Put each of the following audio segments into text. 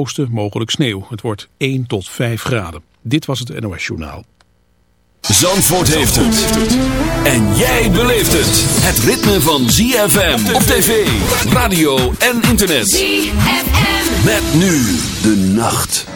oosten mogelijk sneeuw. Het wordt 1 tot 5 graden. Dit was het NOS Journaal. Zandvoort heeft het. En jij beleeft het. Het ritme van ZFM op tv, radio en internet. ZFM. Met nu de nacht.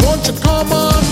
Won't you come on?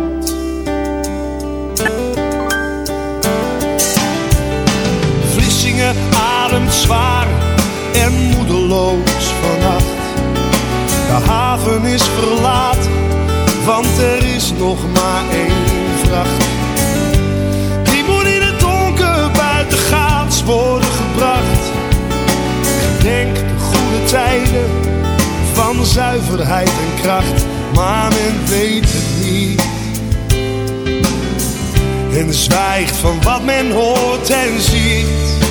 Zwaar en moedeloos vannacht. De haven is verlaten, want er is nog maar één vracht. Die moet in het donker buitengaats worden gebracht. Gedenk de goede tijden van zuiverheid en kracht, maar men weet het niet. En zwijgt van wat men hoort en ziet.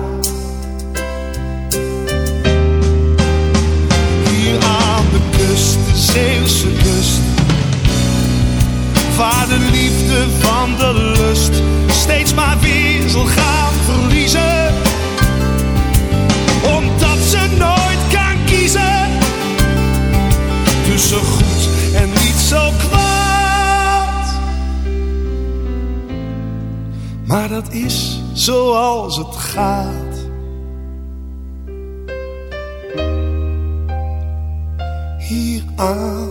Zoals het gaat. Hier aan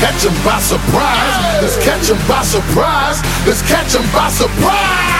Catch 'em by surprise. Let's catch 'em by surprise. Let's catch 'em by surprise.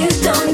you don't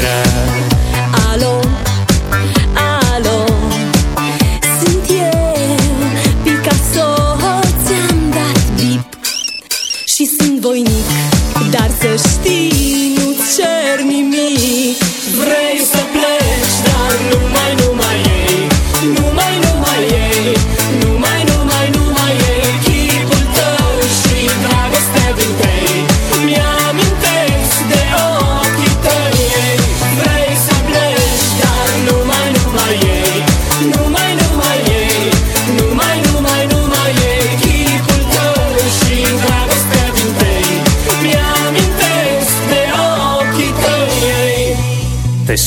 mira. Aló.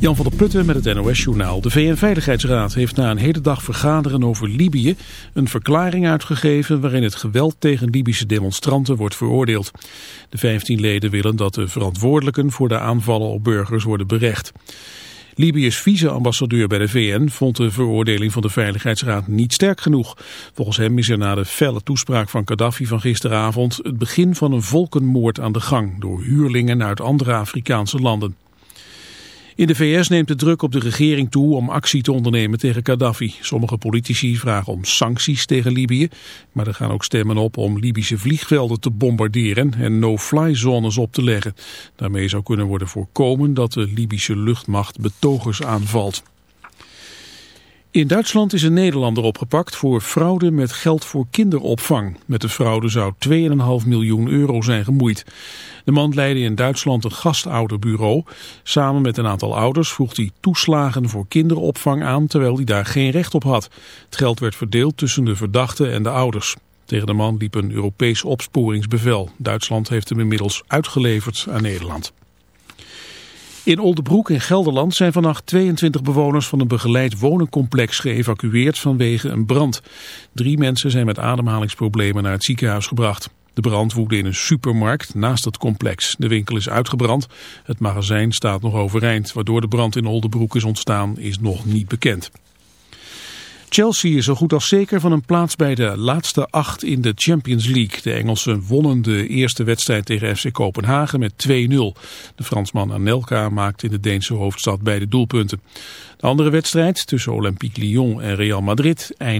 Jan van der Putten met het NOS-journaal. De VN-veiligheidsraad heeft na een hele dag vergaderen over Libië een verklaring uitgegeven waarin het geweld tegen Libische demonstranten wordt veroordeeld. De 15 leden willen dat de verantwoordelijken voor de aanvallen op burgers worden berecht. Libië's vice-ambassadeur bij de VN vond de veroordeling van de Veiligheidsraad niet sterk genoeg. Volgens hem is er na de felle toespraak van Gaddafi van gisteravond het begin van een volkenmoord aan de gang door huurlingen uit andere Afrikaanse landen. In de VS neemt de druk op de regering toe om actie te ondernemen tegen Gaddafi. Sommige politici vragen om sancties tegen Libië, maar er gaan ook stemmen op om Libische vliegvelden te bombarderen en no-fly zones op te leggen. Daarmee zou kunnen worden voorkomen dat de Libische luchtmacht betogers aanvalt. In Duitsland is een Nederlander opgepakt voor fraude met geld voor kinderopvang. Met de fraude zou 2,5 miljoen euro zijn gemoeid. De man leidde in Duitsland een gastouderbureau. Samen met een aantal ouders vroeg hij toeslagen voor kinderopvang aan, terwijl hij daar geen recht op had. Het geld werd verdeeld tussen de verdachte en de ouders. Tegen de man liep een Europees opsporingsbevel. Duitsland heeft hem inmiddels uitgeleverd aan Nederland. In Oldebroek in Gelderland zijn vannacht 22 bewoners van een begeleid wonencomplex geëvacueerd vanwege een brand. Drie mensen zijn met ademhalingsproblemen naar het ziekenhuis gebracht. De brand woedde in een supermarkt naast het complex. De winkel is uitgebrand. Het magazijn staat nog overeind. Waardoor de brand in Oldebroek is ontstaan is nog niet bekend. Chelsea is zo goed als zeker van een plaats bij de laatste acht in de Champions League. De Engelsen wonnen de eerste wedstrijd tegen FC Kopenhagen met 2-0. De Fransman Anelka maakte in de Deense hoofdstad beide doelpunten. De andere wedstrijd tussen Olympique Lyon en Real Madrid eindigde.